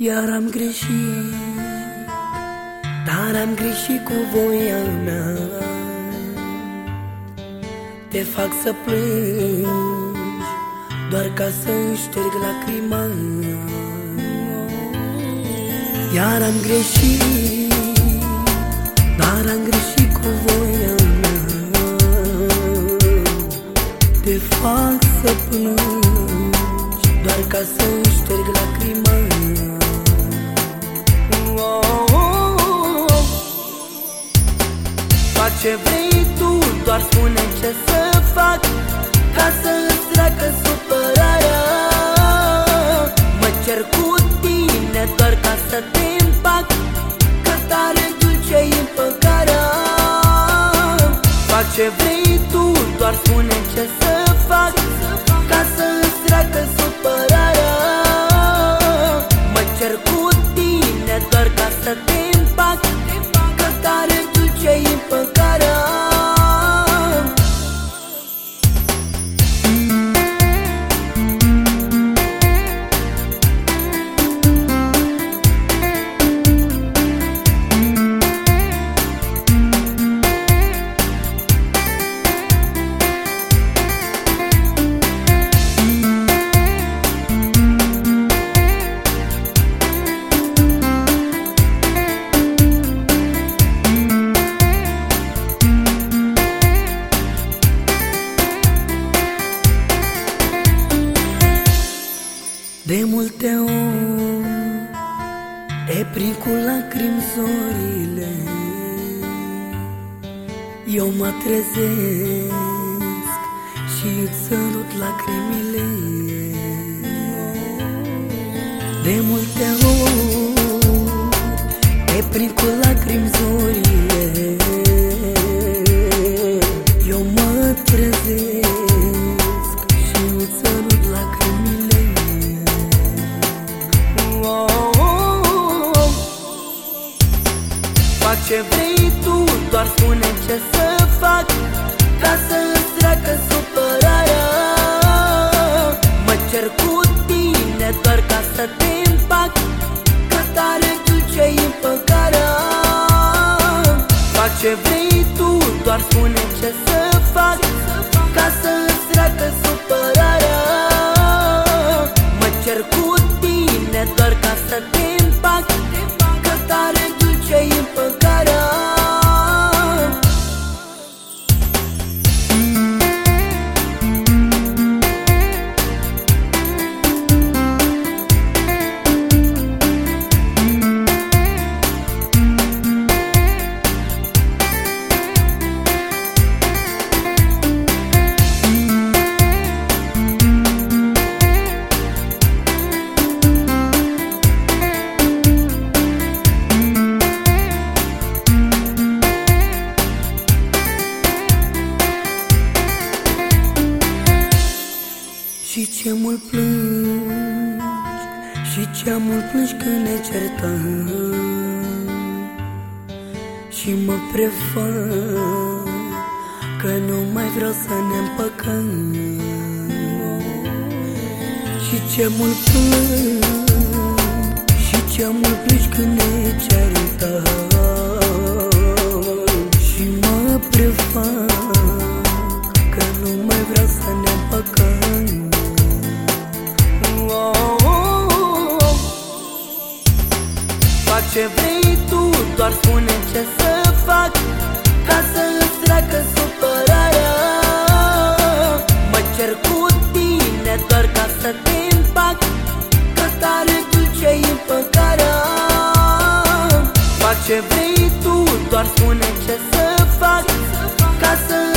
Iar am greșit Dar am greșit cu voia mea. Te fac să plângi Doar ca să șterg lacrima. Iar am greșit Dar am greșit cu voia mea. Te fac să plângi Doar ca să șterg lacrima Fac ce vrei tu, doar spune ce să fac Ca să îți treacă supărarea. Mă cer cu tine doar ca să te împac Că tare dulce-i împăcarea Fac ce vrei tu, doar spune ce să doar De multe ori Te prind cu lacrimi zorile Eu mă trezesc Și îți sărut lacrimile. De multe ori Te prind cu lacrimi zorile Eu mă trezesc ce vrei tu, doar spune ce să fac Ca să îți treacă supărarea. Mă cer cu tine doar ca să te împac Că tare dulce-i împăcarea. Fac ce vrei tu, doar spune ce să fac Ca să îți treacă supărarea. Mă cer cu tine doar ca să te împac Că tare dulce-i împăcarea Și ce mult plângi Și ce mult plângi când ne certăm. Și mă prefac Că nu mai vreau să ne împăcăm. Și ce mult plângi Și ce mult plângi când ne certăm. Și mă prefac Că nu mai vreau să ne împăcăm Fac ce vrei tu, doar spune ce să fac Ca să îți treacă supărarea. Mă cer cu tine doar ca să te împac Că tare dulce-i împăcarea. Fac ce vrei tu, doar spune ce să fac Ca să îți treacă supărarea